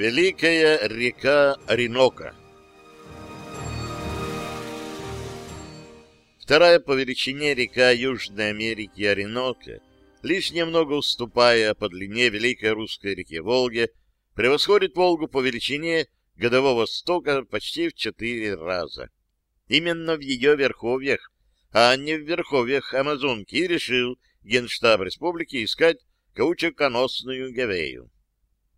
Великая река Оренока Вторая по величине река Южной Америки Оренока, лишь немного уступая по длине Великой Русской реки Волге, превосходит Волгу по величине годового стока почти в четыре раза. Именно в ее верховьях, а не в верховьях Амазонки, решил Генштаб Республики искать каучуконосную гавею.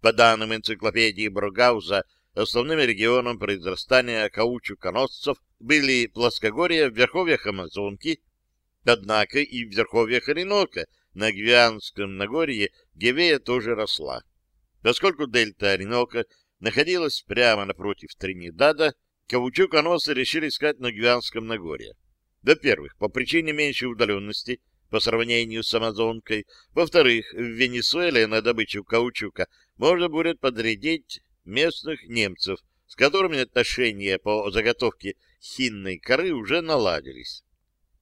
По данным энциклопедии Брогауза, основным регионом произрастания каучуконосцев были плоскогорья в верховьях Амазонки, однако и в верховьях Оренока на Гвианском Нагорье гевея тоже росла. Поскольку дельта Оренока находилась прямо напротив Тринидада, каучуконосы решили искать на Гвианском Нагорье. Во-первых, по причине меньшей удаленности – по сравнению с Амазонкой. Во-вторых, в Венесуэле на добычу каучука можно будет подрядить местных немцев, с которыми отношения по заготовке хинной коры уже наладились.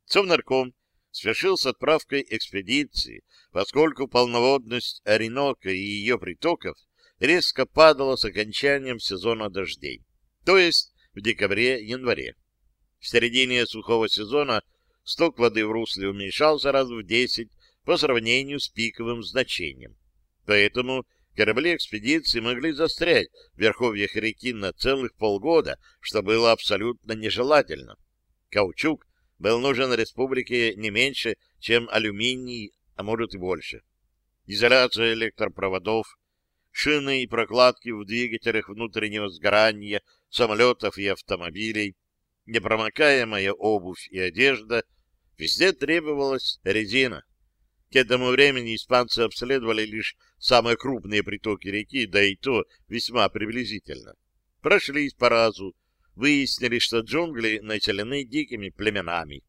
Совнарком свершил с отправкой экспедиции, поскольку полноводность Оренока и ее притоков резко падала с окончанием сезона дождей, то есть в декабре-январе. В середине сухого сезона сток воды в русле уменьшался раз в 10 по сравнению с пиковым значением. Поэтому корабли экспедиции могли застрять в верховьях реки на целых полгода, что было абсолютно нежелательно. Каучук был нужен республике не меньше, чем алюминий, а может и больше. Изоляция электропроводов, шины и прокладки в двигателях внутреннего сгорания самолетов и автомобилей, непромокаемая обувь и одежда, везде требовалась резина. К этому времени испанцы обследовали лишь самые крупные притоки реки, да и то весьма приблизительно. Прошлись по разу, выяснили, что джунгли населены дикими племенами.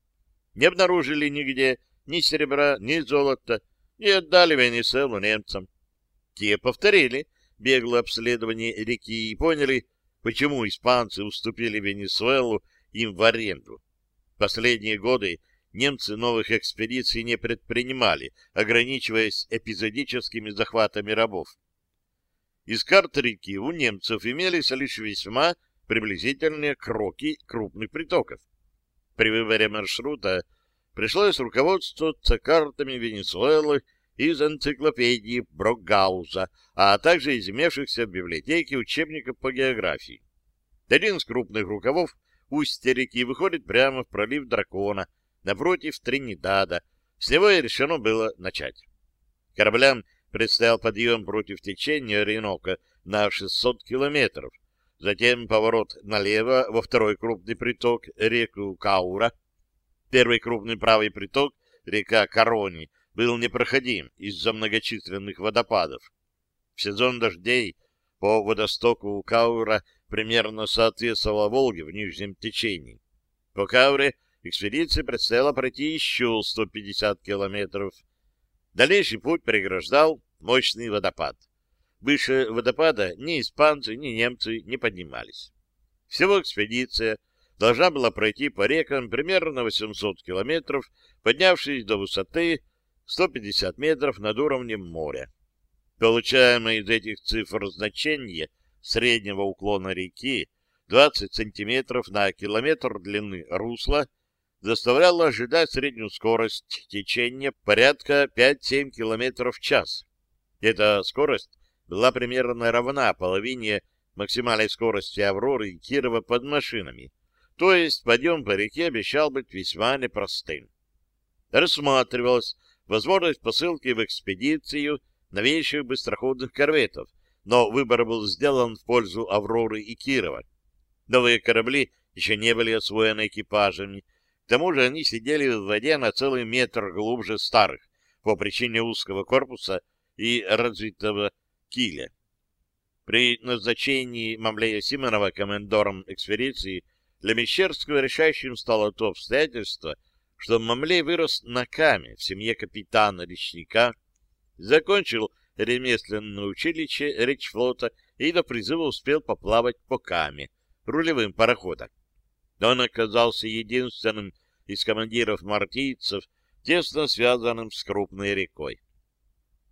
Не обнаружили нигде ни серебра, ни золота, и отдали Венесуэлу немцам. Те повторили беглое обследование реки и поняли, почему испанцы уступили Венесуэлу им в аренду. Последние годы немцы новых экспедиций не предпринимали, ограничиваясь эпизодическими захватами рабов. Из карт реки у немцев имелись лишь весьма приблизительные кроки крупных притоков. При выборе маршрута пришлось руководствоваться картами Венесуэлы из энциклопедии Брогауза, а также из имевшихся в библиотеке учебников по географии. Один из крупных рукавов устья реки выходит прямо в пролив Дракона, напротив Тринидада. С него и решено было начать. Кораблям предстоял подъем против течения Оренока на 600 километров, затем поворот налево во второй крупный приток реку Каура. Первый крупный правый приток, река Корони, был непроходим из-за многочисленных водопадов. В сезон дождей по водостоку Каура примерно соответствовала Волге в нижнем течении. По Кауре экспедиции предстояло пройти еще 150 километров. Дальнейший путь преграждал мощный водопад. Выше водопада ни испанцы, ни немцы не поднимались. Всего экспедиция должна была пройти по рекам примерно 800 километров, поднявшись до высоты 150 метров над уровнем моря. Получаемое из этих цифр значение — среднего уклона реки 20 сантиметров на километр длины русла заставляло ожидать среднюю скорость течения порядка 5-7 километров в час. Эта скорость была примерно равна половине максимальной скорости Авроры и Кирова под машинами, то есть подъем по реке обещал быть весьма непростым. Рассматривалась возможность посылки в экспедицию новейших быстроходных корветов, но выбор был сделан в пользу «Авроры» и «Кирова». Новые корабли еще не были освоены экипажами, тому же они сидели в воде на целый метр глубже старых по причине узкого корпуса и развитого киля. При назначении Мамлея Симонова комендором экспедиции для Мещерского решающим стало то обстоятельство, что Мамлей вырос на Каме в семье капитана-речника, закончил ремесленное училище речфлота и до призыва успел поплавать по Каме, рулевым пароходом. Он оказался единственным из командиров мартийцев, тесно связанным с крупной рекой.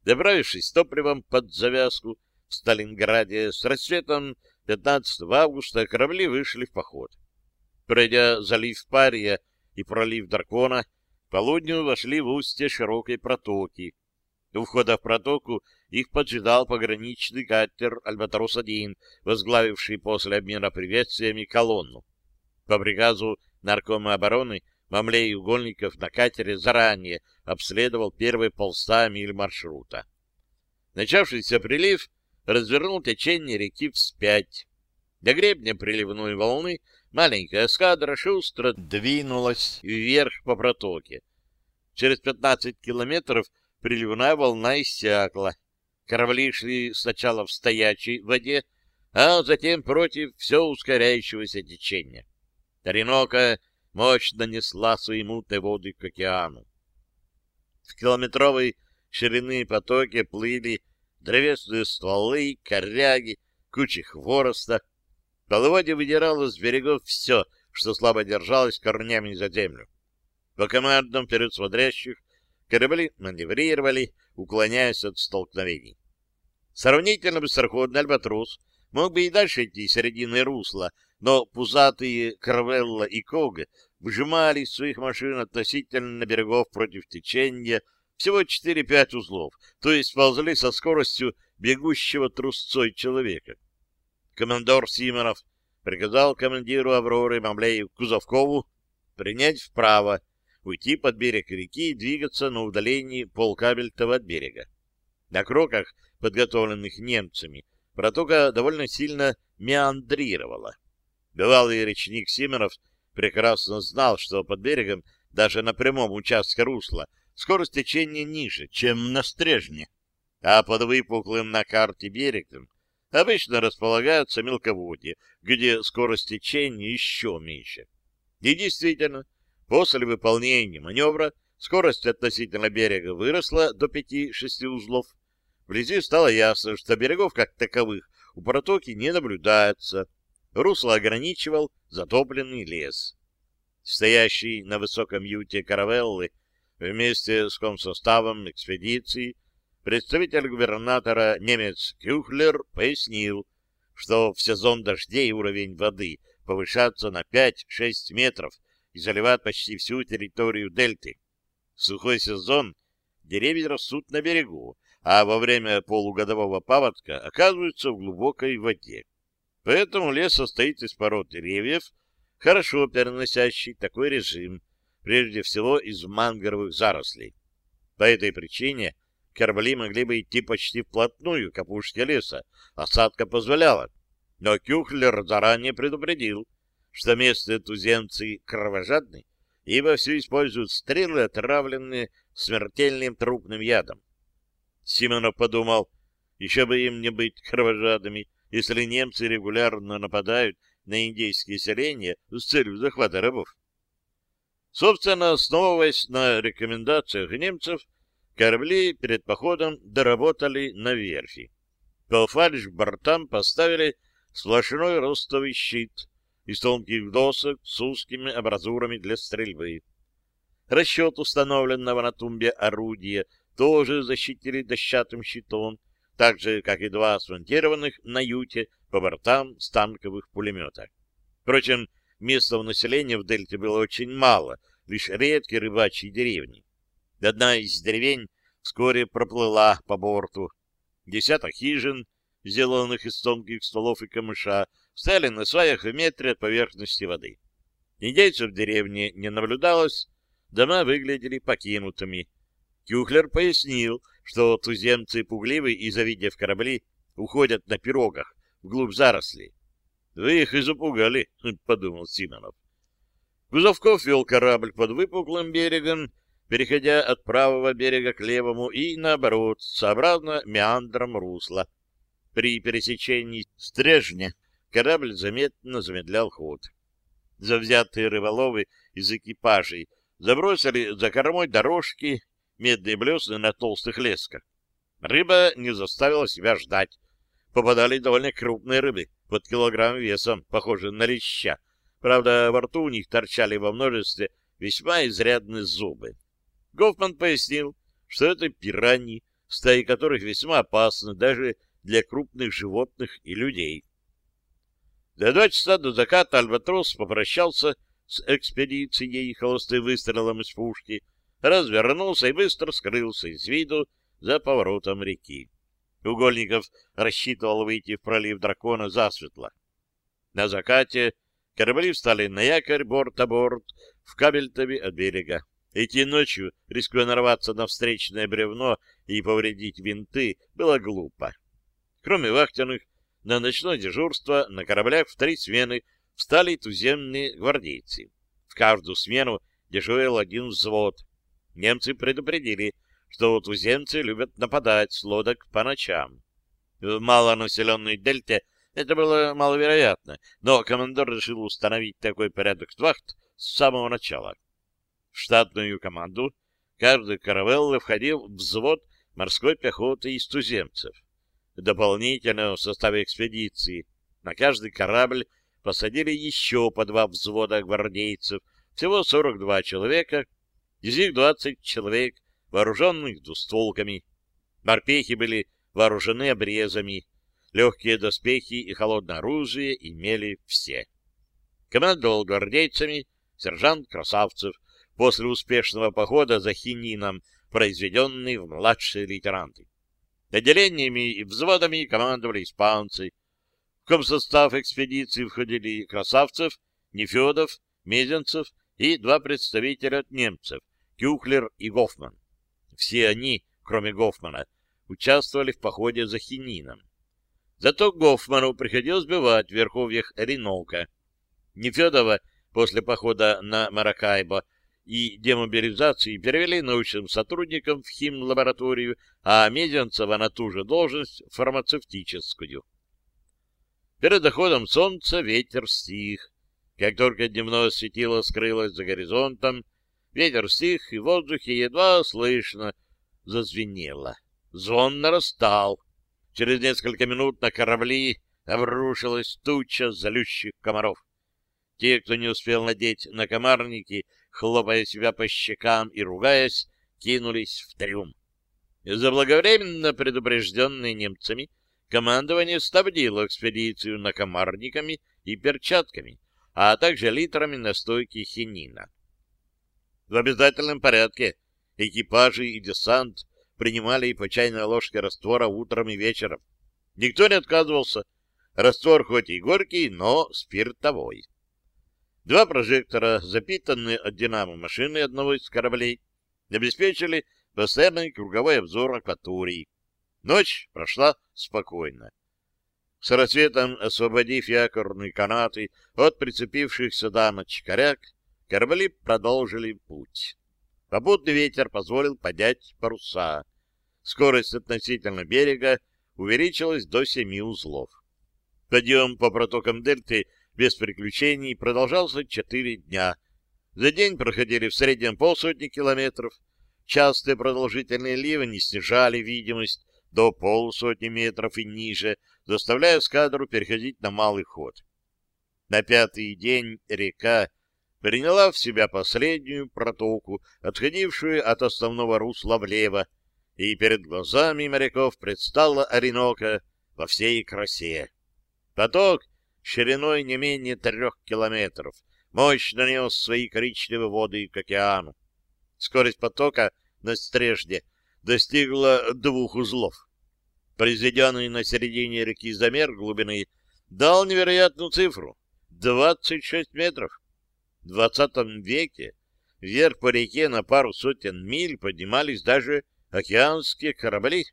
Добравившись топливом под завязку в Сталинграде с рассветом 15 августа корабли вышли в поход. Пройдя залив Пария и пролив Дракона, полудню вошли в устье широкой протоки. У входа в протоку их поджидал пограничный катер «Альбатрос-1», возглавивший после обмена приветствиями колонну. По приказу наркома обороны Мамлей угольников на катере заранее обследовал первые полста миль маршрута. Начавшийся прилив развернул течение реки вспять. До гребня приливной волны маленькая эскадра шустро двинулась вверх по протоке. Через 15 километров приливная волна иссякла. Корабли шли сначала в стоячей воде, а затем против все ускоряющегося течения. Оренока мощно несла свои мутные воды к океану. В километровой ширины потоке плыли древесные стволы, коряги, кучи хвороста. Половодье выдирало с берегов все, что слабо держалось корнями за землю. По командам перед смотрящих корабли маневрировали, уклоняясь от столкновений. Сравнительно быстроходный альбатрос мог бы и дальше идти середины русла, но пузатые Карвелла и Кога выжимали из своих машин относительно берегов против течения, всего 4-5 узлов, то есть ползли со скоростью бегущего трусцой человека. Командор Симонов приказал командиру «Авроры» Мамлею Кузовкову принять вправо, уйти под берег реки и двигаться на удалении полкабельтова от берега. На кроках, подготовленных немцами, протока довольно сильно меандрировала. Бывалый речник Симонов прекрасно знал, что под берегом, даже на прямом участке русла, скорость течения ниже, чем на стрежне, а под выпуклым на карте берегом обычно располагаются мелководья, где скорость течения еще меньше. И действительно, после выполнения маневра скорость относительно берега выросла до 5-6 узлов. Вблизи стало ясно, что берегов как таковых у протоки не наблюдается. Русло ограничивал затопленный лес. Стоящий на высоком юте каравеллы Вместе с комсоставом экспедиции представитель губернатора немец Кюхлер пояснил, что в сезон дождей уровень воды повышается на 5-6 метров и заливает почти всю территорию дельты. В сухой сезон деревья растут на берегу, а во время полугодового паводка оказываются в глубокой воде. Поэтому лес состоит из пород деревьев, хорошо переносящий такой режим, прежде всего из мангровых зарослей. По этой причине корабли могли бы идти почти вплотную к опушке леса, осадка позволяла. Но Кюхлер заранее предупредил, что местные туземцы кровожадны и вовсю используют стрелы, отравленные смертельным трупным ядом. Симонов подумал, еще бы им не быть кровожадными, если немцы регулярно нападают на индейские селения с целью захвата рабов. Собственно, основываясь на рекомендациях немцев, корабли перед походом доработали на верфи. По фальш-бортам поставили сплошной ростовый щит из тонких досок с узкими абразурами для стрельбы. Расчет установленного на тумбе орудия тоже защитили дощатым щитом, так же, как и два смонтированных на юте по бортам станковых пулеметов. Впрочем, Местного населения в дельте было очень мало, лишь редкие рыбачьи деревни. Одна из деревень вскоре проплыла по борту. Десяток хижин, сделанных из тонких стволов и камыша, стояли на сваях в метре от поверхности воды. Индейцев в деревне не наблюдалось, дома выглядели покинутыми. Кюхлер пояснил, что туземцы пугливы и, завидев корабли, уходят на пирогах вглубь зарослей. Вы их и запугали, — подумал Симонов. Гузовков вел корабль под выпуклым берегом, переходя от правого берега к левому и, наоборот, сообразно меандрам русла. При пересечении стрежня корабль заметно замедлял ход. Завзятые рыболовы из экипажей забросили за кормой дорожки медные блесны на толстых лесках. Рыба не заставила себя ждать. Попадали довольно крупные рыбы под килограмм весом, похожие на леща. Правда, во рту у них торчали во множестве весьма изрядные зубы. Гофман пояснил, что это пираньи, стаи которых весьма опасны даже для крупных животных и людей. Два часа до заката Альбатрос попрощался с экспедицией холостым выстрелом из пушки, развернулся и быстро скрылся из виду за поворотом реки. Угольников рассчитывал выйти в пролив дракона засветло. На закате корабли встали на якорь борт-а-борт в кабельтове от берега. Идти ночью, рискуя нарваться на встречное бревно и повредить винты, было глупо. Кроме вахтенных, на ночное дежурство на кораблях в три смены встали туземные гвардейцы. В каждую смену дежурил один взвод. Немцы предупредили, что туземцы любят нападать с лодок по ночам. В малонаселенной дельте это было маловероятно, но командор решил установить такой порядок вахт с самого начала. В штатную команду каждой каравеллы входил взвод морской пехоты из туземцев. Дополнительно в составе экспедиции на каждый корабль посадили еще по два взвода гвардейцев, всего 42 человека, из них 20 человек, вооруженных двустволками. Морпехи были вооружены обрезами, легкие доспехи и холодное оружие имели все. Командовал гвардейцами сержант Красавцев после успешного похода за хинином, произведенный в младшие лейтенанты. Отделениями и взводами командовали испанцы. В комсостав экспедиции входили Красавцев, Нефедов, Мезенцев и два представителя от немцев — Кюхлер и Гофман. Все они, кроме Гофмана, участвовали в походе за Хинином. Зато Гофману приходилось бывать в верховьях Оренока. Нефедова после похода на Маракайбо и демобилизации перевели научным сотрудникам в химлабораторию, а Мезенцева на ту же должность фармацевтическую. Перед заходом солнца ветер стих. Как только дневное светило скрылось за горизонтом, ветер стих, и в воздухе едва слышно зазвенело. Звон нарастал. Через несколько минут на корабли обрушилась туча залющих комаров. Те, кто не успел надеть накомарники, хлопая себя по щекам и ругаясь, кинулись в трюм. Заблаговременно предупрежденные немцами, командование снабдило экспедицию накомарниками и перчатками, а также литрами настойки хинина. В обязательном порядке экипажи и десант принимали по чайной ложке раствора утром и вечером. Никто не отказывался. Раствор хоть и горький, но спиртовой. Два прожектора, запитанные от динамо машины одного из кораблей, обеспечили постоянный круговой обзор акватории. Ночь прошла спокойно. С рассветом, освободив якорные канаты от прицепившихся дамочек коряк, корабли продолжили путь. Попутный ветер позволил поднять паруса. Скорость относительно берега увеличилась до семи узлов. Подъем по протокам дельты без приключений продолжался четыре дня. За день проходили в среднем полсотни километров. Частые продолжительные ливни снижали видимость до полсотни метров и ниже, заставляя эскадру переходить на малый ход. На пятый день река приняла в себя последнюю протоку, отходившую от основного русла влево, и перед глазами моряков предстала Оренока во всей красе. Поток шириной не менее трех километров, мощно нес свои коричневые воды к океану. Скорость потока на стрежде достигла двух узлов. Произведенный на середине реки замер глубины дал невероятную цифру — 26 метров. В 20 веке вверх по реке на пару сотен миль поднимались даже океанские корабли.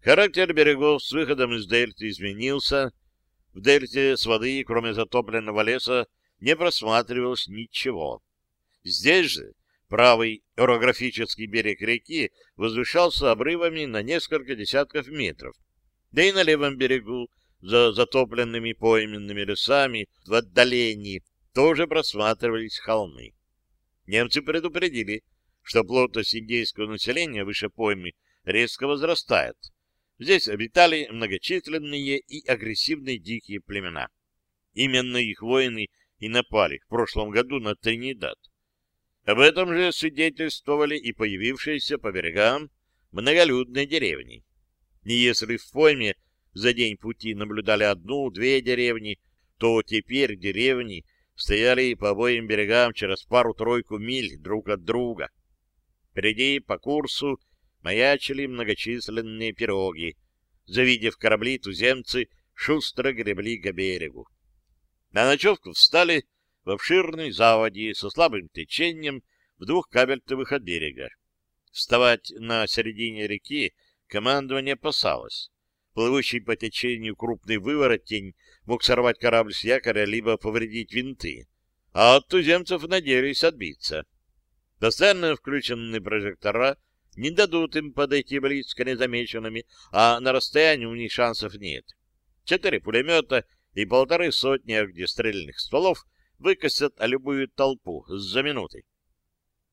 Характер берегов с выходом из дельты изменился, в дельте с воды, кроме затопленного леса, не просматривалось ничего. Здесь же правый орографический берег реки возвышался обрывами на несколько десятков метров. Да и на левом берегу, за затопленными пойменными лесами, в отдалении тоже просматривались холмы. Немцы предупредили, что плотность индейского населения выше поймы резко возрастает, Здесь обитали многочисленные и агрессивные дикие племена. Именно их воины и напали в прошлом году на Тринидад. Об этом же свидетельствовали и появившиеся по берегам многолюдные деревни. И если в пойме за день пути наблюдали одну-две деревни, то теперь деревни стояли по обоим берегам через пару-тройку миль друг от друга. Впереди по курсу маячили многочисленные пироги. Завидев корабли, туземцы шустро гребли к берегу. На ночевку встали в обширной заводе со слабым течением в двух кабельтовых от берега. Вставать на середине реки командование опасалось. Плывущий по течению крупный выворотень мог сорвать корабль с якоря либо повредить винты, а от туземцев надеялись отбиться. Постоянно включенные прожектора не дадут им подойти близко незамеченными, а на расстоянии у них шансов нет. Четыре пулемета и полторы сотни огнестрельных стволов выкосят любую толпу за минуты.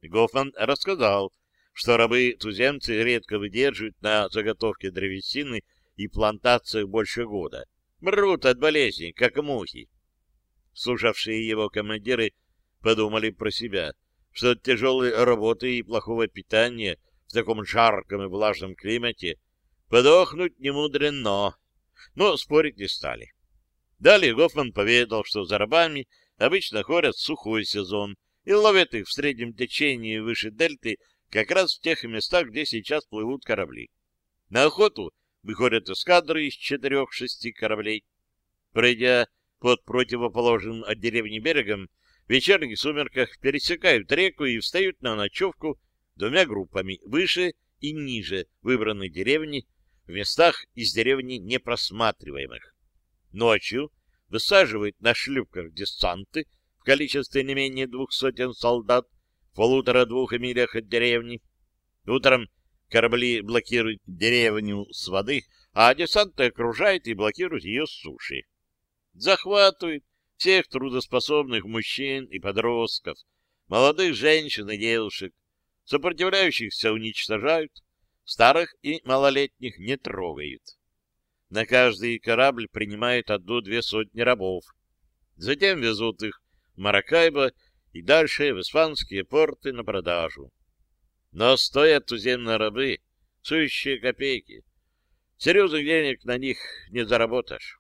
Гофман рассказал, что рабы-туземцы редко выдерживают на заготовке древесины и плантациях больше года. Мрут от болезней, как мухи. Слушавшие его командиры подумали про себя, что от тяжелой работы и плохого питания в таком жарком и влажном климате подохнуть не мудрено, но спорить не стали. Далее Гофман поведал, что за рабами обычно ходят сухой сезон и ловят их в среднем течении выше дельты как раз в тех местах, где сейчас плывут корабли. На охоту выходят эскадры из четырех-шести кораблей. Пройдя под противоположным от деревни берегом, в вечерних сумерках пересекают реку и встают на ночевку двумя группами, выше и ниже выбранной деревни, в местах из деревни непросматриваемых. Ночью высаживают на шлюпках десанты в количестве не менее двух сотен солдат в полутора-двух милях от деревни. Утром корабли блокируют деревню с воды, а десанты окружают и блокируют ее с суши. Захватывают всех трудоспособных мужчин и подростков, молодых женщин и девушек, сопротивляющихся уничтожают, старых и малолетних не трогают. На каждый корабль принимают одну-две сотни рабов. Затем везут их в Маракайбо и дальше в испанские порты на продажу. Но стоят туземные рабы сущие копейки. Серьезных денег на них не заработаешь.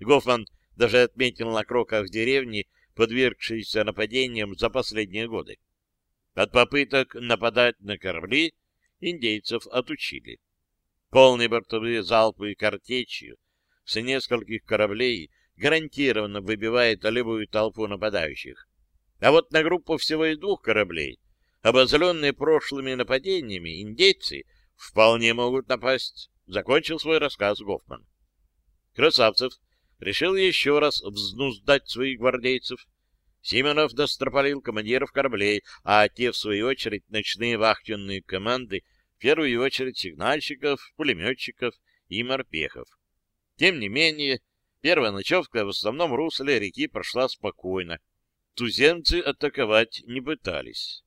Гофман даже отметил на кроках деревни, подвергшиеся нападениям за последние годы. От попыток нападать на корабли индейцев отучили. Полные бортовые залпы картечью с нескольких кораблей гарантированно выбивает любую толпу нападающих. А вот на группу всего из двух кораблей, обозленные прошлыми нападениями, индейцы вполне могут напасть, закончил свой рассказ Гофман. Красавцев решил еще раз взнуздать своих гвардейцев. Симонов достропалил командиров кораблей, а те, в свою очередь, ночные вахтенные команды в первую очередь сигнальщиков, пулеметчиков и морпехов. Тем не менее, первая ночевка в основном русле реки прошла спокойно. Туземцы атаковать не пытались.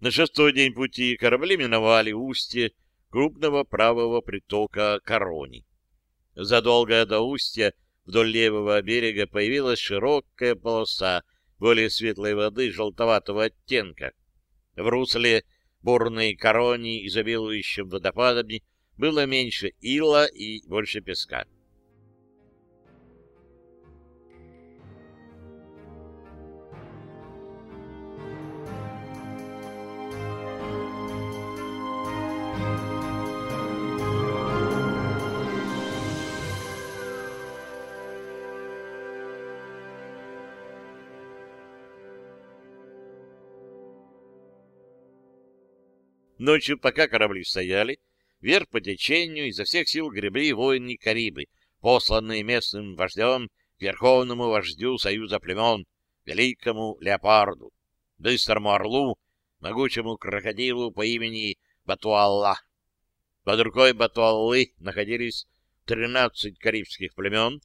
На шестой день пути корабли миновали устье крупного правого притока Корони. Задолго до устья вдоль левого берега появилась широкая полоса более светлой воды желтоватого оттенка. В русле бурной короне, изобилующем водопадами, было меньше ила и больше песка. Ночью, пока корабли стояли, вверх по течению изо всех сил гребли воины Карибы, посланные местным вождем к верховному вождю союза племен, великому леопарду, быстрому орлу, могучему крокодилу по имени Батуалла. Под рукой Батуаллы находились тринадцать карибских племен,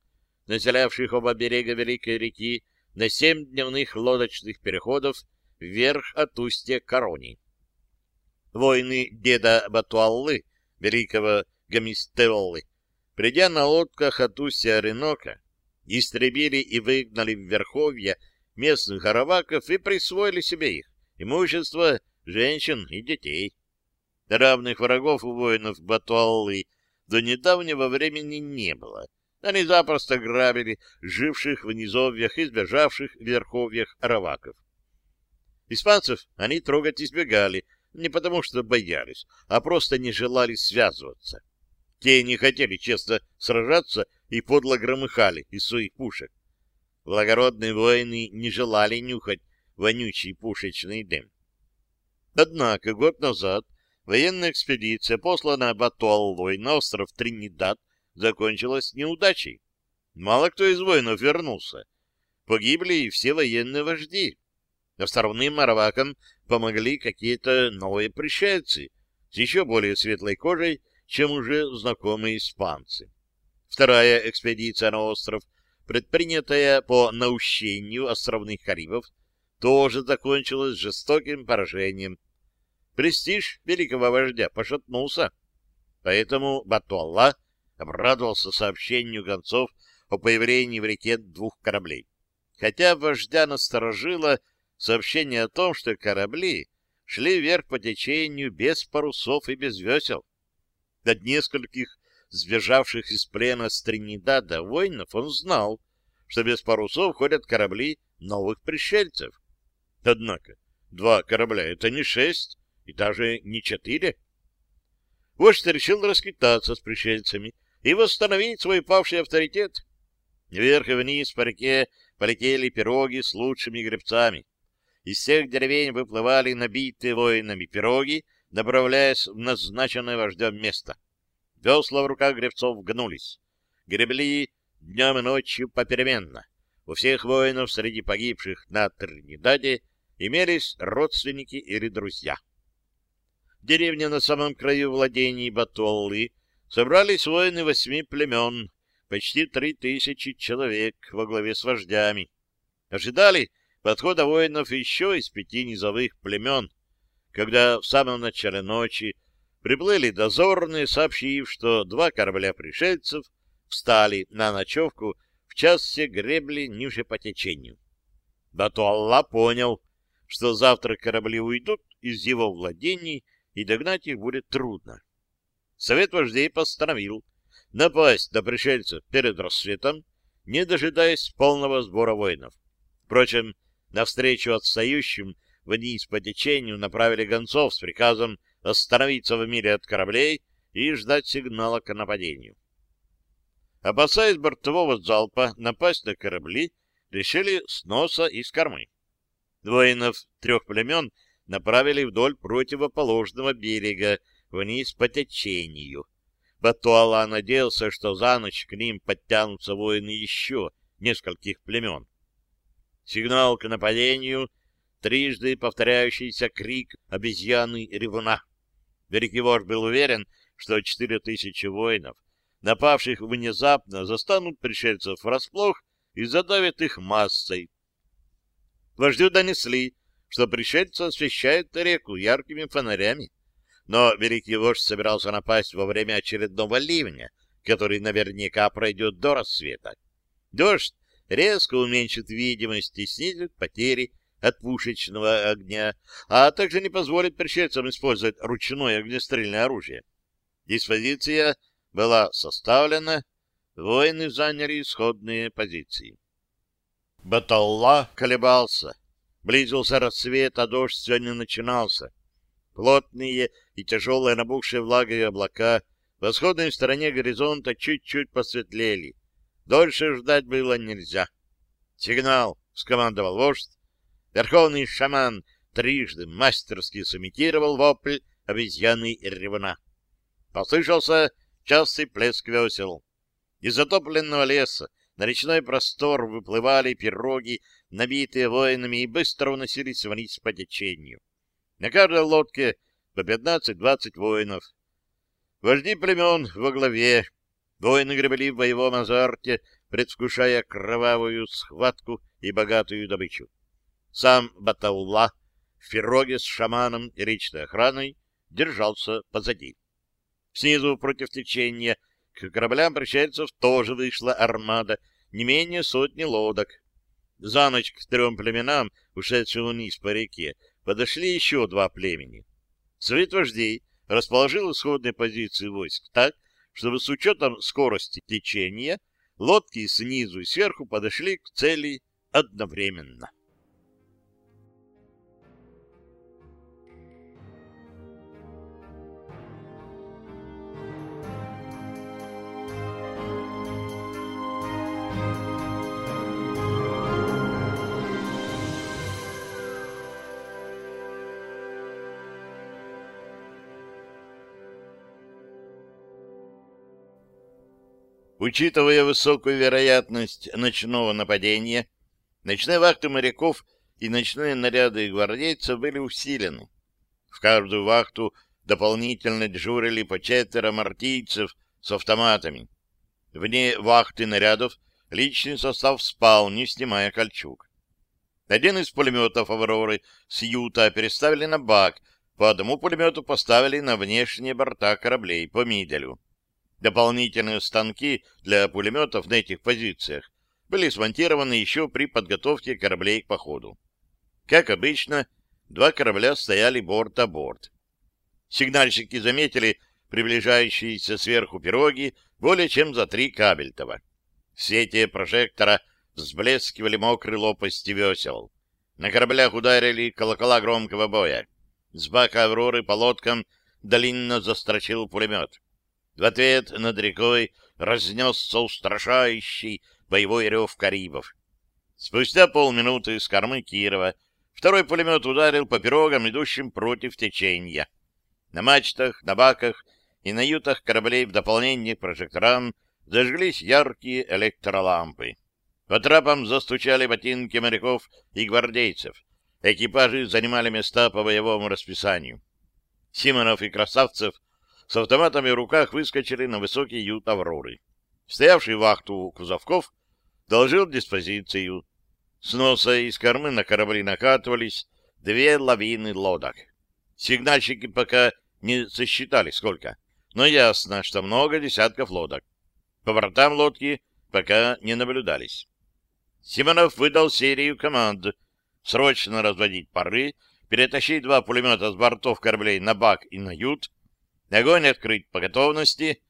населявших оба берега Великой реки, на семь дневных лодочных переходов вверх от устья Корони. Воины деда Батуаллы, великого Гамистеллы, придя на лодках от устья Оренока, истребили и выгнали в верховья местных араваков и присвоили себе их, имущество, женщин и детей. Равных врагов у воинов Батуаллы до недавнего времени не было. Они запросто грабили живших в низовьях и сбежавших в верховьях араваков. Испанцев они трогать избегали, не потому что боялись, а просто не желали связываться. Те не хотели честно сражаться и подло громыхали из своих пушек. Благородные воины не желали нюхать вонючий пушечный дым. Однако год назад военная экспедиция, посланная Батуаллой на остров Тринидад, закончилась неудачей. Мало кто из воинов вернулся. Погибли и все военные вожди. Островным маравакам помогли какие-то новые пришельцы с еще более светлой кожей, чем уже знакомые испанцы. Вторая экспедиция на остров, предпринятая по наущению островных карибов, тоже закончилась жестоким поражением. Престиж великого вождя пошатнулся, поэтому Батуалла обрадовался сообщению гонцов о появлении в реке двух кораблей. Хотя вождя насторожило сообщение о том, что корабли шли вверх по течению без парусов и без весел. От нескольких сбежавших из плена с Тринидада воинов он знал, что без парусов ходят корабли новых пришельцев. Однако два корабля — это не шесть и даже не четыре. Вождь решил расквитаться с пришельцами и восстановить свой павший авторитет. Вверх и вниз по реке полетели пироги с лучшими гребцами. Из всех деревень выплывали набитые воинами пироги, направляясь в назначенное вождем место. Весла в руках гребцов гнулись. Гребли днем и ночью попеременно. У всех воинов среди погибших на Тринидаде имелись родственники или друзья. В деревне на самом краю владений Батоллы собрались воины восьми племен, почти три тысячи человек во главе с вождями. Ожидали подхода воинов еще из пяти низовых племен, когда в самом начале ночи приплыли дозорные, сообщив, что два корабля пришельцев встали на ночевку в часе гребли ниже по течению. Батуалла понял, что завтра корабли уйдут из его владений, и догнать их будет трудно. Совет вождей постановил напасть на пришельцев перед рассветом, не дожидаясь полного сбора воинов. Впрочем, Навстречу отстающим вниз по течению направили гонцов с приказом остановиться в мире от кораблей и ждать сигнала к нападению. Опасаясь бортового залпа, напасть на корабли решили с носа и с кормы. Воинов трех племен направили вдоль противоположного берега, вниз по течению. Батуала надеялся, что за ночь к ним подтянутся воины еще нескольких племен. Сигнал к нападению, трижды повторяющийся крик обезьяны ревуна. Великий вождь был уверен, что четыре тысячи воинов, напавших внезапно, застанут пришельцев врасплох и задавят их массой. Вождю донесли, что пришельцы освещают реку яркими фонарями. Но великий вождь собирался напасть во время очередного ливня, который наверняка пройдет до рассвета. Дождь резко уменьшит видимость и снизит потери от пушечного огня, а также не позволит пришельцам использовать ручное огнестрельное оружие. Диспозиция была составлена, воины заняли исходные позиции. Баталла колебался. Близился рассвет, а дождь сегодня начинался. Плотные и тяжелые набухшие влагой облака в восходной стороне горизонта чуть-чуть посветлели. Дольше ждать было нельзя. «Сигнал!» — скомандовал вождь. Верховный шаман трижды мастерски сымитировал вопль обезьяны ревна. Послышался частый плеск весел. Из затопленного леса на речной простор выплывали пироги, набитые воинами, и быстро уносились вниз по течению. На каждой лодке по 15-20 воинов. Вожди племен во главе, Воины гребли в боевом азарте, предвкушая кровавую схватку и богатую добычу. Сам Батаулла в пироге с шаманом и личной охраной держался позади. Снизу против течения к кораблям пришельцев тоже вышла армада, не менее сотни лодок. За ночь к трем племенам, ушедшим вниз по реке, подошли еще два племени. Совет вождей расположил исходные позиции войск так, чтобы с учетом скорости течения лодки снизу и сверху подошли к цели одновременно. Учитывая высокую вероятность ночного нападения, ночные вахты моряков и ночные наряды гвардейцев были усилены. В каждую вахту дополнительно дежурили по четверо мартийцев с автоматами. Вне вахты нарядов личный состав спал, не снимая кольчуг. Один из пулеметов «Авроры» с Юта переставили на бак, по одному пулемету поставили на внешние борта кораблей по миделю. Дополнительные станки для пулеметов на этих позициях были смонтированы еще при подготовке кораблей к походу. Как обычно, два корабля стояли борт о борт. Сигнальщики заметили приближающиеся сверху пироги более чем за три кабельтова. В свете прожектора взблескивали мокрые лопасти весел. На кораблях ударили колокола громкого боя. С бака «Авроры» по лодкам длинно застрочил пулемет. В ответ над рекой разнесся устрашающий боевой рев Карибов. Спустя полминуты с кормы Кирова второй пулемет ударил по пирогам, идущим против течения. На мачтах, на баках и на ютах кораблей в дополнение к прожекторам зажглись яркие электролампы. По трапам застучали ботинки моряков и гвардейцев. Экипажи занимали места по боевому расписанию. Симонов и Красавцев с автоматами в руках выскочили на высокий ют «Авроры». Стоявший вахту Кузовков доложил диспозицию. С носа и с кормы на корабли накатывались две лавины лодок. Сигнальщики пока не сосчитали сколько, но ясно, что много десятков лодок. По бортам лодки пока не наблюдались. Симонов выдал серию команд срочно разводить пары, перетащить два пулемета с бортов кораблей на бак и на ют, Огонь открыть по готовности.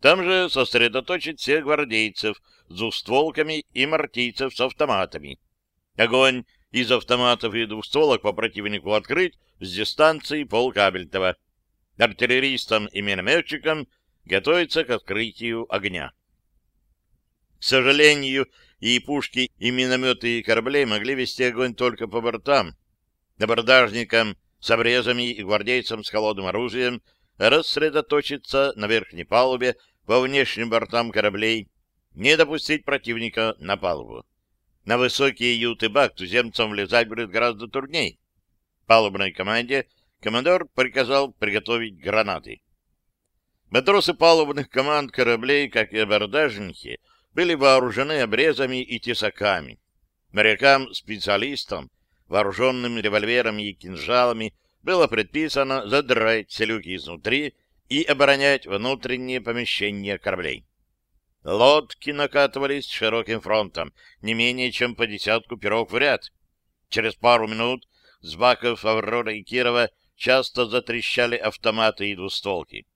Там же сосредоточить всех гвардейцев с двустволками и мартийцев с автоматами. Огонь из автоматов и двустволок по противнику открыть с дистанции полкабельтова. Артиллеристам и минометчикам готовиться к открытию огня. К сожалению, и пушки, и минометы, и кораблей могли вести огонь только по бортам. Абордажникам с обрезами и гвардейцам с холодным оружием рассредоточиться на верхней палубе по внешним бортам кораблей, не допустить противника на палубу. На высокие юты бак туземцам влезать будет гораздо трудней. Палубной команде командор приказал приготовить гранаты. Матросы палубных команд кораблей, как и абордажники, были вооружены обрезами и тесаками. Морякам-специалистам, вооруженным револьверами и кинжалами, было предписано задрать селюки изнутри и оборонять внутренние помещения кораблей. Лодки накатывались широким фронтом, не менее чем по десятку пирог в ряд. Через пару минут с баков Аврора и Кирова часто затрещали автоматы и двустволки.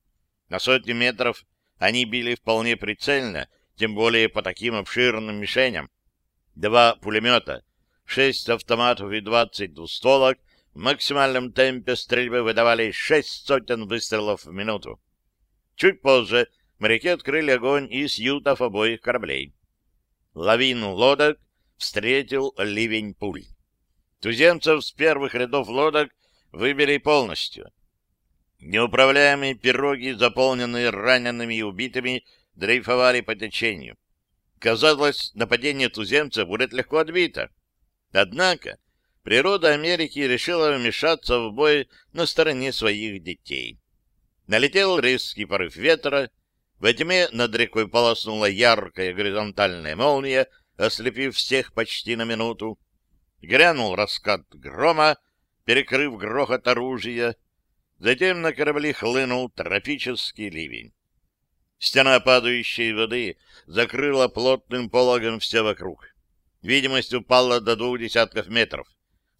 На сотни метров они били вполне прицельно, тем более по таким обширным мишеням. Два пулемета, шесть автоматов и двадцать двустволок — в максимальном темпе стрельбы выдавали шесть сотен выстрелов в минуту. Чуть позже моряки открыли огонь из ютов обоих кораблей. Лавину лодок встретил ливень пуль. Туземцев с первых рядов лодок выбили полностью. Неуправляемые пироги, заполненные ранеными и убитыми, дрейфовали по течению. Казалось, нападение туземцев будет легко отбито. Однако природа Америки решила вмешаться в бой на стороне своих детей. Налетел резкий порыв ветра, во тьме над рекой полоснула яркая горизонтальная молния, ослепив всех почти на минуту. Грянул раскат грома, перекрыв грохот оружия. Затем на корабли хлынул тропический ливень. Стена падающей воды закрыла плотным пологом все вокруг. Видимость упала до двух десятков метров.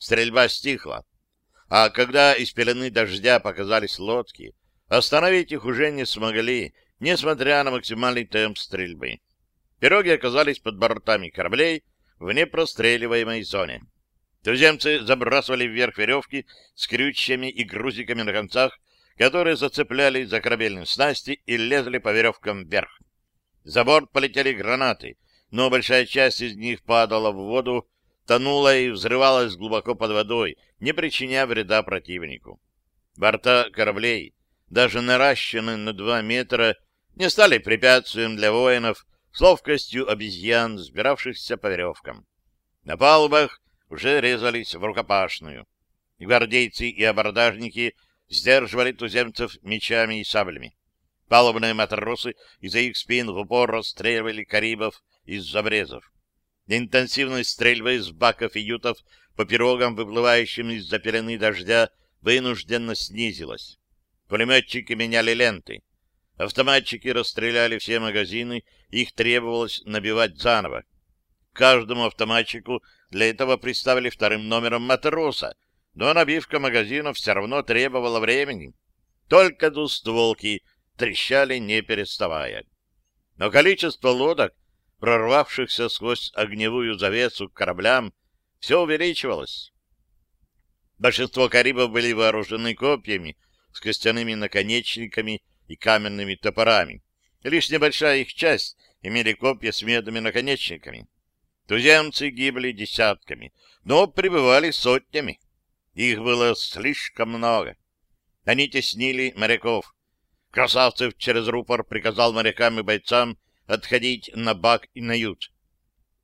Стрельба стихла. А когда из пелены дождя показались лодки, остановить их уже не смогли несмотря на максимальный темп стрельбы. Пироги оказались под бортами кораблей в непростреливаемой зоне. Туземцы забрасывали вверх веревки с крючьями и грузиками на концах, которые зацеплялись за корабельные снасти и лезли по веревкам вверх. За борт полетели гранаты, но большая часть из них падала в воду, тонула и взрывалась глубоко под водой, не причиняя вреда противнику. Борта кораблей, даже наращенные на два метра, не стали препятствием для воинов с ловкостью обезьян, сбиравшихся по веревкам. На палубах уже резались в рукопашную. Гвардейцы и абордажники сдерживали туземцев мечами и саблями. Палубные матросы из-за их спин в упор расстреливали карибов из обрезов. Интенсивность стрельбы из баков и ютов по пирогам, выплывающим из-за пелены дождя, вынужденно снизилась. Пулеметчики меняли ленты. Автоматчики расстреляли все магазины, их требовалось набивать заново. Каждому автоматчику для этого приставили вторым номером матроса, но набивка магазинов все равно требовала времени. Только двустволки трещали не переставая. Но количество лодок, прорвавшихся сквозь огневую завесу к кораблям, все увеличивалось. Большинство карибов были вооружены копьями с костяными наконечниками и каменными топорами. Лишь небольшая их часть имели копья с медными наконечниками. Туземцы гибли десятками, но пребывали сотнями. Их было слишком много. Они теснили моряков. Красавцев через рупор приказал морякам и бойцам отходить на бак и на ют.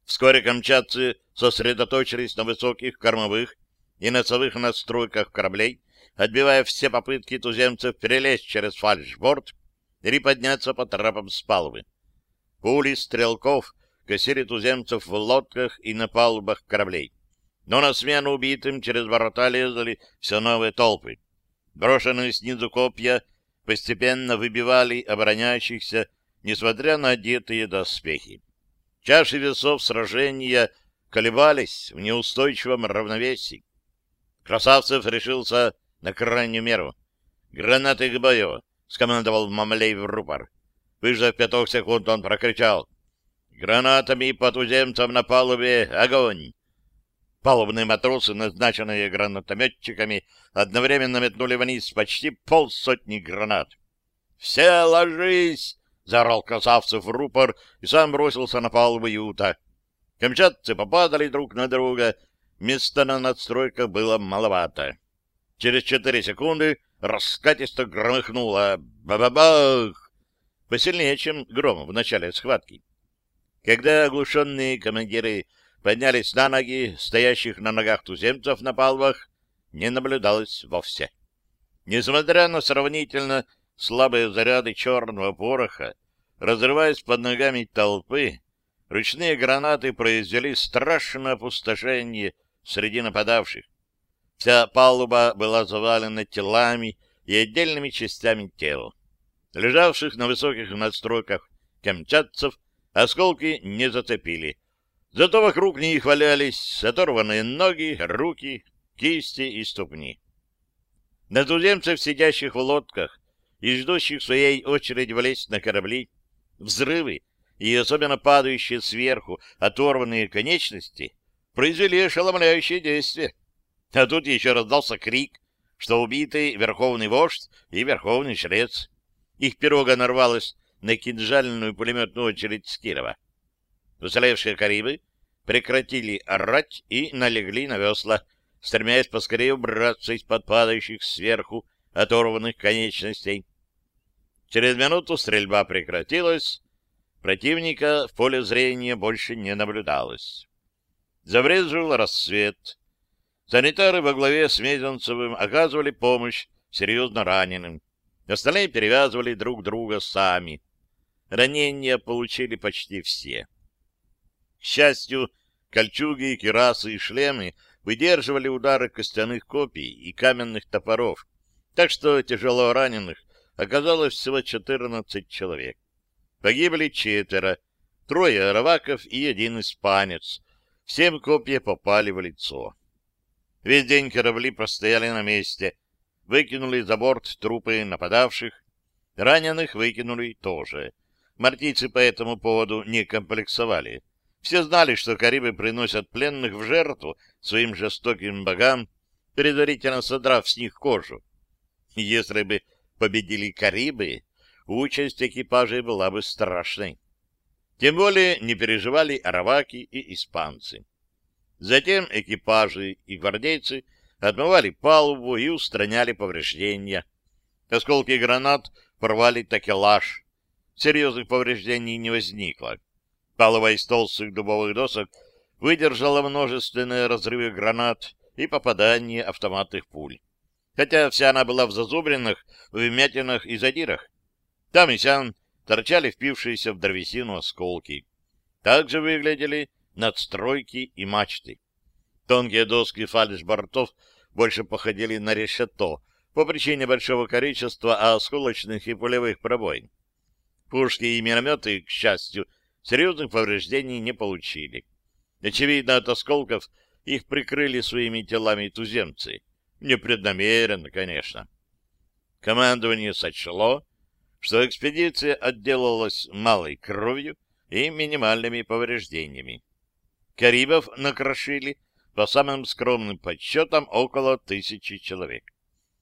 Вскоре камчатцы сосредоточились на высоких кормовых и носовых настройках кораблей, отбивая все попытки туземцев перелезть через фальшборд или подняться по трапам с палубы. Пули стрелков косили туземцев в лодках и на палубах кораблей. Но на смену убитым через ворота лезли все новые толпы. Брошенные снизу копья постепенно выбивали обороняющихся, несмотря на одетые доспехи. Чаши весов сражения колебались в неустойчивом равновесии. Красавцев решился на крайнюю меру. «Гранаты к бою!» — скомандовал Мамлей в рупор. Выждав пяток секунд, он прокричал. «Гранатами по туземцам на палубе! Огонь!» Палубные матросы, назначенные гранатометчиками, одновременно метнули вниз почти полсотни гранат. «Все ложись!» — заорал красавцев в рупор и сам бросился на палубу юта. Камчатцы попадали друг на друга, места на надстройках было маловато. Через четыре секунды раскатисто громыхнуло «ба-ба-бах!» посильнее, чем гром в начале схватки. Когда оглушенные командиры поднялись на ноги, стоящих на ногах туземцев на палубах не наблюдалось вовсе. Несмотря на сравнительно слабые заряды черного пороха, разрываясь под ногами толпы, ручные гранаты произвели страшное опустошение среди нападавших. Вся палуба была завалена телами и отдельными частями тел. Лежавших на высоких надстройках камчатцев осколки не зацепили. Зато вокруг них валялись оторванные ноги, руки, кисти и ступни. На туземцев, сидящих в лодках и ждущих своей очереди влезть на корабли, взрывы и особенно падающие сверху оторванные конечности произвели ошеломляющее действие. А тут еще раздался крик, что убитый верховный вождь и верховный жрец. Их пирога нарвалась на кинжальную пулеметную очередь с Кирова. Уцелевшие карибы прекратили орать и налегли на весла, стремясь поскорее убраться из-под падающих сверху оторванных конечностей. Через минуту стрельба прекратилась, противника в поле зрения больше не наблюдалось. Забрезжил рассвет, Санитары во главе с Мезенцевым оказывали помощь серьезно раненым. Остальные перевязывали друг друга сами. Ранения получили почти все. К счастью, кольчуги, кирасы и шлемы выдерживали удары костяных копий и каменных топоров, так что тяжело раненых оказалось всего 14 человек. Погибли четверо, трое раваков и один испанец. Всем копья попали в лицо. Весь день корабли простояли на месте, выкинули за борт трупы нападавших, Раненых выкинули тоже. Мартийцы по этому поводу не комплексовали. Все знали, что карибы приносят пленных в жертву своим жестоким богам, предварительно содрав с них кожу. Если бы победили карибы, участь экипажей была бы страшной. Тем более не переживали араваки и испанцы. Затем экипажи и гвардейцы отмывали палубу и устраняли повреждения. Осколки гранат порвали такелаж. Серьезных повреждений не возникло. Палуба из толстых дубовых досок выдержала множественные разрывы гранат и попадания автоматных пуль. Хотя вся она была в зазубринах, вмятинах и задирах. Там и сям торчали впившиеся в древесину осколки. Также выглядели надстройки и мачты. Тонкие доски фальш-бортов больше походили на решето по причине большого количества осколочных и пулевых пробоин. Пушки и минометы, к счастью, серьезных повреждений не получили. Очевидно, от осколков их прикрыли своими телами туземцы. Непреднамеренно, конечно. Командование сочло, что экспедиция отделалась малой кровью и минимальными повреждениями. Карибов накрошили, по самым скромным подсчетам, около тысячи человек.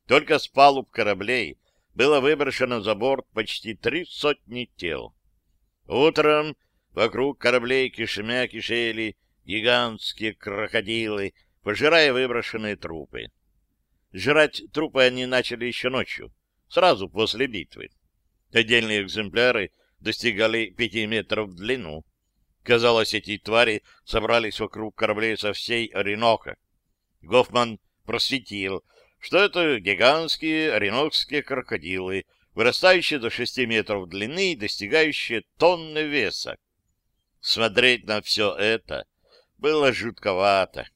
Только с палуб кораблей было выброшено за борт почти три сотни тел. Утром вокруг кораблей кишмя кишели гигантские крокодилы, пожирая выброшенные трупы. Жрать трупы они начали еще ночью, сразу после битвы. Отдельные экземпляры достигали пяти метров в длину. Казалось, эти твари собрались вокруг кораблей со всей Оренока. Гофман просветил, что это гигантские оренокские крокодилы, вырастающие до шести метров длины и достигающие тонны веса. Смотреть на все это было жутковато.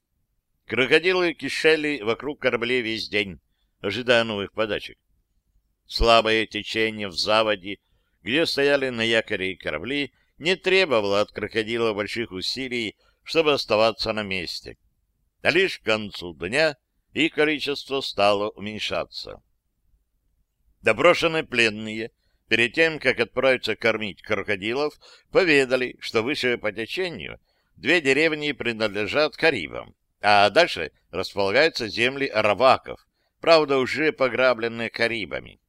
Крокодилы кишели вокруг кораблей весь день, ожидая новых подачек. Слабое течение в заводе, где стояли на якоре корабли, не требовало от крокодила больших усилий, чтобы оставаться на месте. А лишь к концу дня их количество стало уменьшаться. Доброшенные пленные, перед тем, как отправиться кормить крокодилов, поведали, что выше по течению две деревни принадлежат Карибам, а дальше располагаются земли араваков, правда, уже пограбленные Карибами.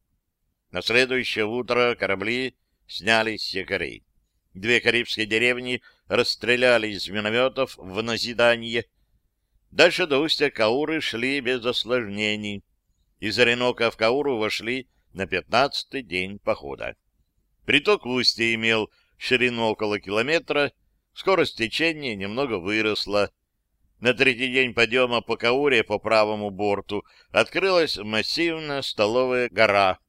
На следующее утро корабли сняли с якорей. Две карибские деревни расстреляли из минометов в назидание. Дальше до устья Кауры шли без осложнений. Из Оренока в Кауру вошли на пятнадцатый день похода. Приток в устье имел ширину около километра, скорость течения немного выросла. На третий день подъема по Кауре по правому борту открылась массивная столовая гора,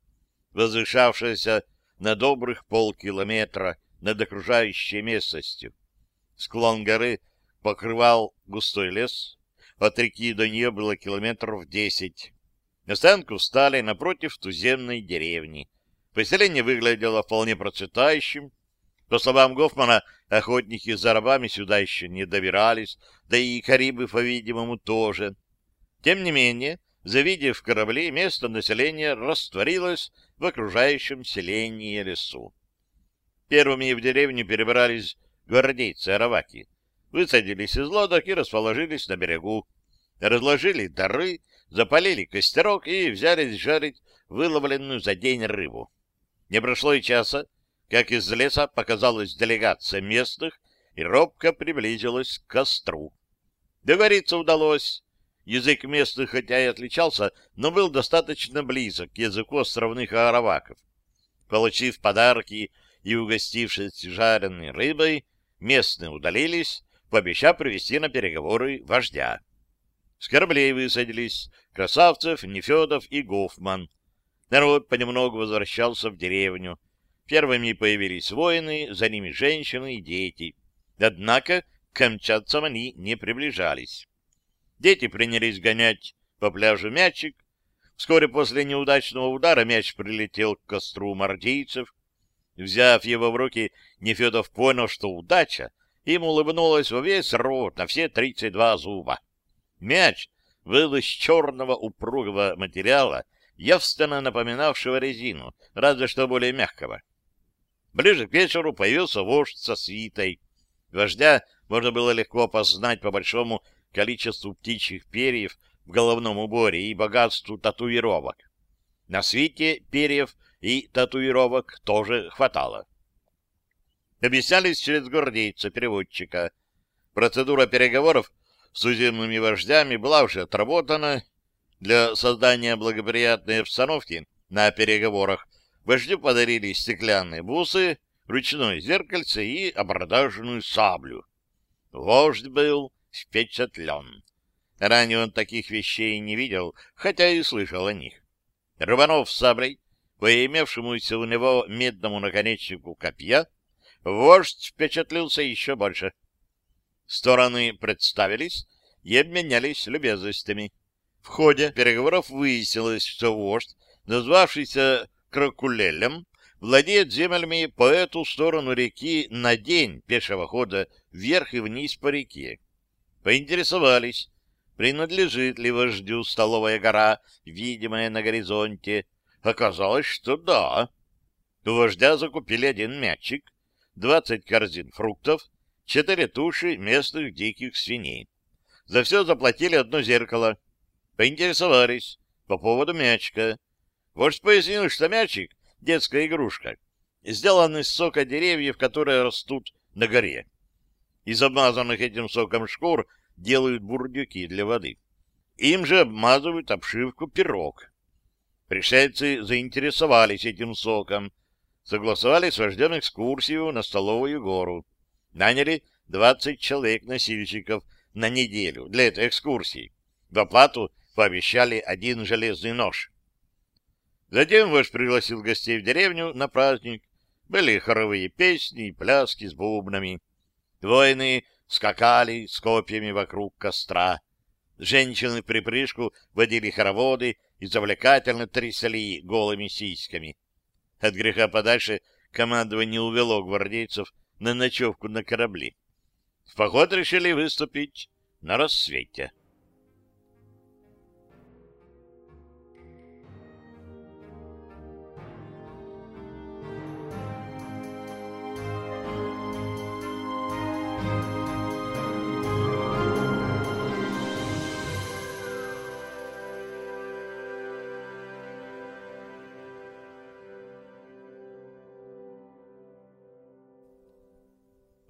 возвышавшаяся на добрых полкилометра над окружающей местностью. Склон горы покрывал густой лес, от реки до нее было километров десять. На стоянку встали напротив туземной деревни. Поселение выглядело вполне процветающим. По словам Гофмана, охотники за рабами сюда еще не добирались, да и карибы, по-видимому, тоже. Тем не менее, завидев корабли, место населения растворилось в окружающем селении лесу. Первыми в деревню перебрались гвардейцы Араваки. Высадились из лодок и расположились на берегу. Разложили дары, запалили костерок и взялись жарить выловленную за день рыбу. Не прошло и часа, как из леса показалась делегация местных и робко приблизилась к костру. Договориться удалось. Язык местных хотя и отличался, но был достаточно близок к языку островных араваков. Получив подарки и угостившись жареной рыбой, местные удалились, пообещав привести на переговоры вождя. С кораблей высадились Красавцев, Нефедов и Гофман. Народ понемногу возвращался в деревню. Первыми появились воины, за ними женщины и дети. Однако к камчатцам они не приближались. Дети принялись гонять по пляжу мячик. Вскоре после неудачного удара мяч прилетел к костру мордийцев. Взяв его в руки, Нефедов понял, что удача им улыбнулась во весь рот на все тридцать два зуба. Мяч был из черного упругого материала, явственно напоминавшего резину, разве что более мягкого. Ближе к вечеру появился вождь со свитой. Вождя можно было легко опознать по большому количеству птичьих перьев в головном уборе и богатству татуировок. На свите перьев и татуировок тоже хватало. Объяснялись через гвардейца-переводчика. Процедура переговоров с туземными вождями была уже отработана. Для создания благоприятной обстановки на переговорах вождю подарили стеклянные бусы, ручное зеркальце и абордажную саблю. Вождь был впечатлен. Ранее он таких вещей не видел, хотя и слышал о них. Рубанов с саблей, по имевшемуся у него медному наконечнику копья, вождь впечатлился еще больше. Стороны представились и обменялись любезностями. В ходе переговоров выяснилось, что вождь, назвавшийся Кракулелем, владеет землями по эту сторону реки на день пешего хода вверх и вниз по реке. Поинтересовались, принадлежит ли вождю столовая гора, видимая на горизонте. Оказалось, что да. У вождя закупили один мячик, двадцать корзин фруктов, четыре туши местных диких свиней. За все заплатили одно зеркало. Поинтересовались по поводу мячика. Вождь пояснил, что мячик — детская игрушка, сделан из сока деревьев, которые растут на горе. Из обмазанных этим соком шкур делают бурдюки для воды. Им же обмазывают обшивку пирог. Пришельцы заинтересовались этим соком, согласовали с вождем экскурсию на Столовую гору. Наняли 20 человек-носильщиков на неделю для этой экскурсии. В оплату пообещали один железный нож. Затем вождь пригласил гостей в деревню на праздник. Были хоровые песни и пляски с бубнами. Воины скакали с копьями вокруг костра. Женщины в припрыжку водили хороводы и завлекательно трясали голыми сиськами. От греха подальше командование увело гвардейцев на ночевку на корабли. В поход решили выступить на рассвете.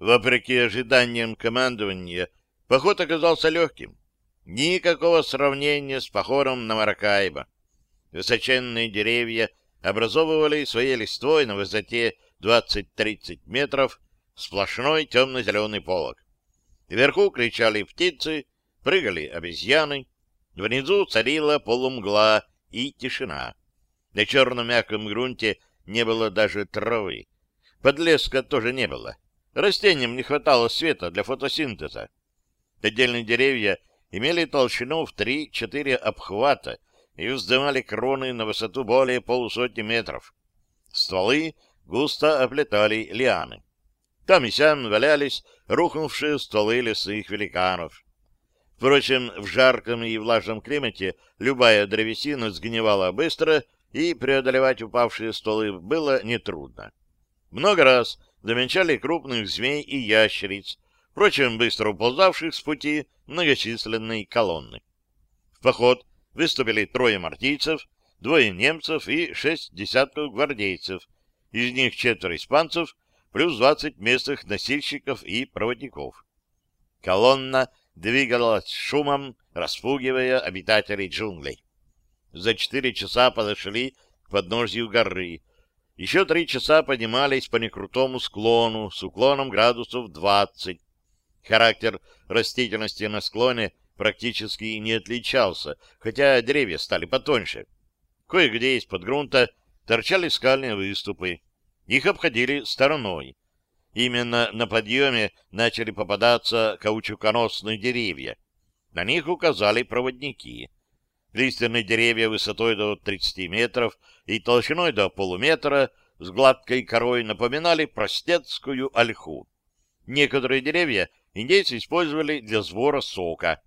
Вопреки ожиданиям командования, поход оказался легким. Никакого сравнения с походом на Маракайбо. Высоченные деревья образовывали своей листвой на высоте 20-30 метров сплошной темно-зеленый полог. Вверху кричали птицы, прыгали обезьяны, внизу царила полумгла и тишина. На черном мягком грунте не было даже травы. Подлеска тоже не было. Растениям не хватало света для фотосинтеза. Отдельные деревья имели толщину в 3-4 обхвата и вздымали кроны на высоту более полусотни метров. Стволы густо оплетали лианы. Там и сям валялись рухнувшие стволы лесных великанов. Впрочем, в жарком и влажном климате любая древесина сгнивала быстро, и преодолевать упавшие стволы было нетрудно. Много раз замечали крупных змей и ящериц, впрочем, быстро уползавших с пути многочисленной колонны. В поход выступили трое мартийцев, двое немцев и шесть десятков гвардейцев, из них четверо испанцев, плюс двадцать местных носильщиков и проводников. Колонна двигалась шумом, распугивая обитателей джунглей. За четыре часа подошли к подножью горы, еще три часа поднимались по некрутому склону с уклоном градусов 20. Характер растительности на склоне практически не отличался, хотя деревья стали потоньше. Кое-где из-под грунта торчали скальные выступы. Их обходили стороной. Именно на подъеме начали попадаться каучуконосные деревья. На них указали проводники. Лиственные деревья высотой до 30 метров и толщиной до полуметра с гладкой корой напоминали простецкую ольху. Некоторые деревья индейцы использовали для сбора сока.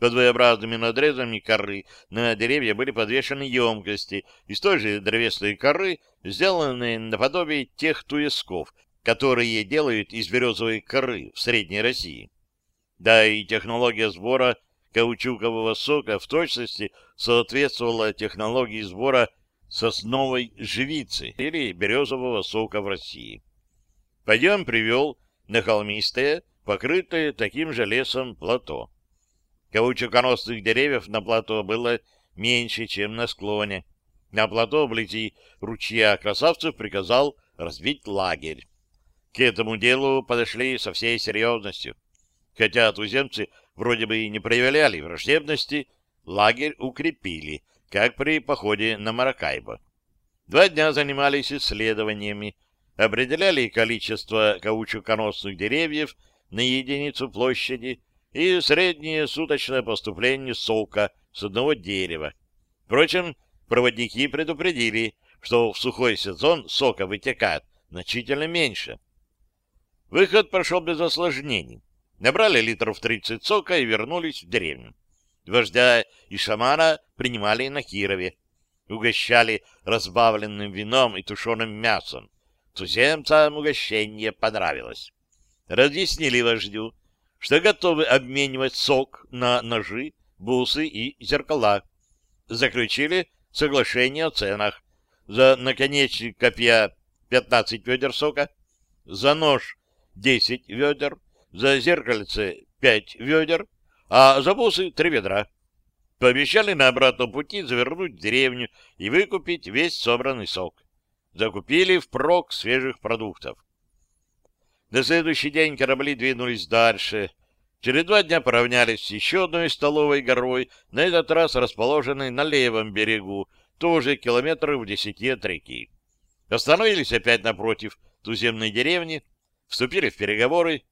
Под своеобразными надрезами коры на деревья были подвешены емкости из той же древесной коры, сделанные наподобие тех туесков, которые делают из березовой коры в Средней России. Да и технология сбора каучукового сока в точности соответствовала технологии сбора сосновой живицы или березового сока в России. Подъем привел на холмистое, покрытое таким же лесом плато. Каучуконосных деревьев на плато было меньше, чем на склоне. На плато вблизи ручья красавцев приказал разбить лагерь. К этому делу подошли со всей серьезностью. Хотя туземцы вроде бы и не проявляли враждебности, лагерь укрепили, как при походе на Маракайбо. Два дня занимались исследованиями, определяли количество каучуконосных деревьев на единицу площади и среднее суточное поступление сока с одного дерева. Впрочем, проводники предупредили, что в сухой сезон сока вытекает значительно меньше. Выход прошел без осложнений. Набрали литров 30 сока и вернулись в деревню. Вождя и шамана принимали на Кирове. Угощали разбавленным вином и тушеным мясом. Туземцам угощение понравилось. Разъяснили вождю, что готовы обменивать сок на ножи, бусы и зеркала. Заключили соглашение о ценах. За наконечник копья 15 ведер сока, за нож 10 ведер, за зеркальце 5 ведер, а за бусы 3 ведра. Пообещали на обратном пути завернуть в деревню и выкупить весь собранный сок. Закупили впрок свежих продуктов. На следующий день корабли двинулись дальше. Через два дня поравнялись с еще одной столовой горой, на этот раз расположенной на левом берегу, тоже километров в десяти от реки. Остановились опять напротив туземной деревни, вступили в переговоры.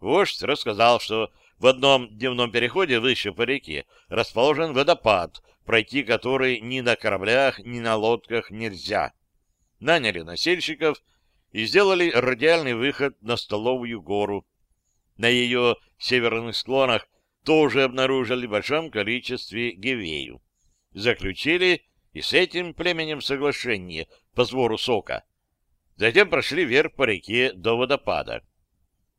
Вождь рассказал, что в одном дневном переходе выше по реке расположен водопад, пройти который ни на кораблях, ни на лодках нельзя. Наняли носильщиков и сделали радиальный выход на Столовую гору. На ее северных склонах тоже обнаружили в большом количестве гевею. Заключили и с этим племенем соглашение по сбору сока. Затем прошли вверх по реке до водопада.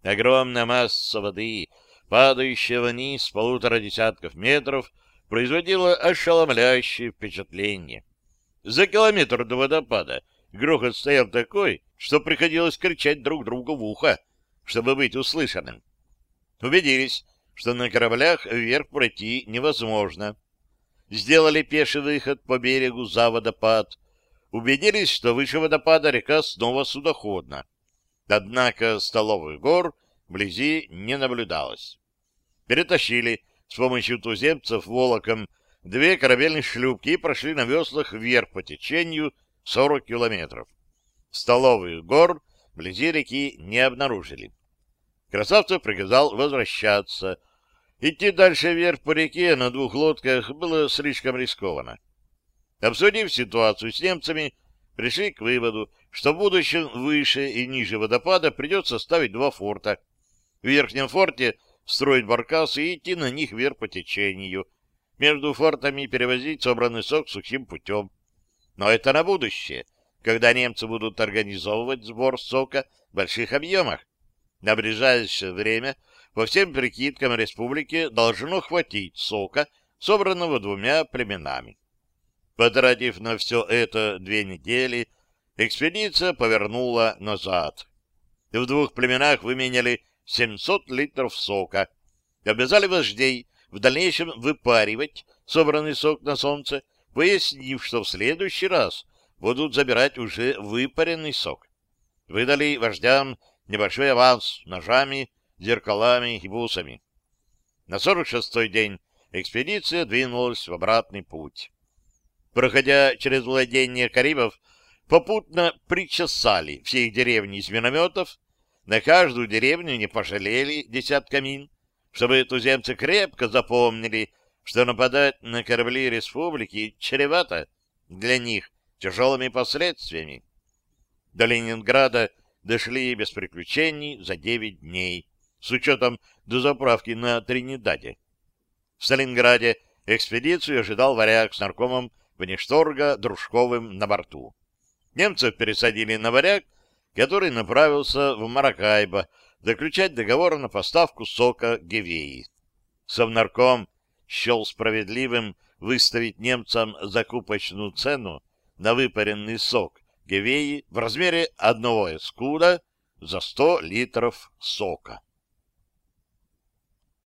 Огромная масса воды, падающая вниз с полутора десятков метров, производила ошеломляющее впечатление. За километр до водопада грохот стоял такой, что приходилось кричать друг другу в ухо, чтобы быть услышанным. Убедились, что на кораблях вверх пройти невозможно. Сделали пеший выход по берегу за водопад. Убедились, что выше водопада река снова судоходна. Однако столовых гор вблизи не наблюдалось. Перетащили с помощью туземцев волоком две корабельные шлюпки и прошли на веслах вверх по течению 40 километров. Столовых гор вблизи реки не обнаружили. Красавцев приказал возвращаться. Идти дальше вверх по реке на двух лодках было слишком рискованно. Обсудив ситуацию с немцами, пришли к выводу, что в будущем выше и ниже водопада придется ставить два форта. В верхнем форте строить баркасы и идти на них вверх по течению. Между фортами перевозить собранный сок сухим путем. Но это на будущее, когда немцы будут организовывать сбор сока в больших объемах. На ближайшее время по всем прикидкам республики должно хватить сока, собранного двумя племенами. Потратив на все это две недели, экспедиция повернула назад. В двух племенах выменяли 700 литров сока, обязали вождей в дальнейшем выпаривать собранный сок на солнце, пояснив, что в следующий раз будут забирать уже выпаренный сок. Выдали вождям небольшой аванс ножами, зеркалами и бусами. На 46-й день экспедиция двинулась в обратный путь. Проходя через владение Карибов, попутно причесали все их деревни из минометов, на каждую деревню не пожалели десятка мин, чтобы туземцы крепко запомнили, что нападать на корабли республики чревато для них тяжелыми последствиями. До Ленинграда дошли без приключений за 9 дней, с учетом дозаправки на Тринидаде. В Сталинграде экспедицию ожидал варяг с наркомом Внешторга Дружковым на борту. Немцев пересадили на варяг, который направился в Маракайбо заключать договор на поставку сока Гевеи. Совнарком счел справедливым выставить немцам закупочную цену на выпаренный сок Гевеи в размере одного эскуда за 100 литров сока.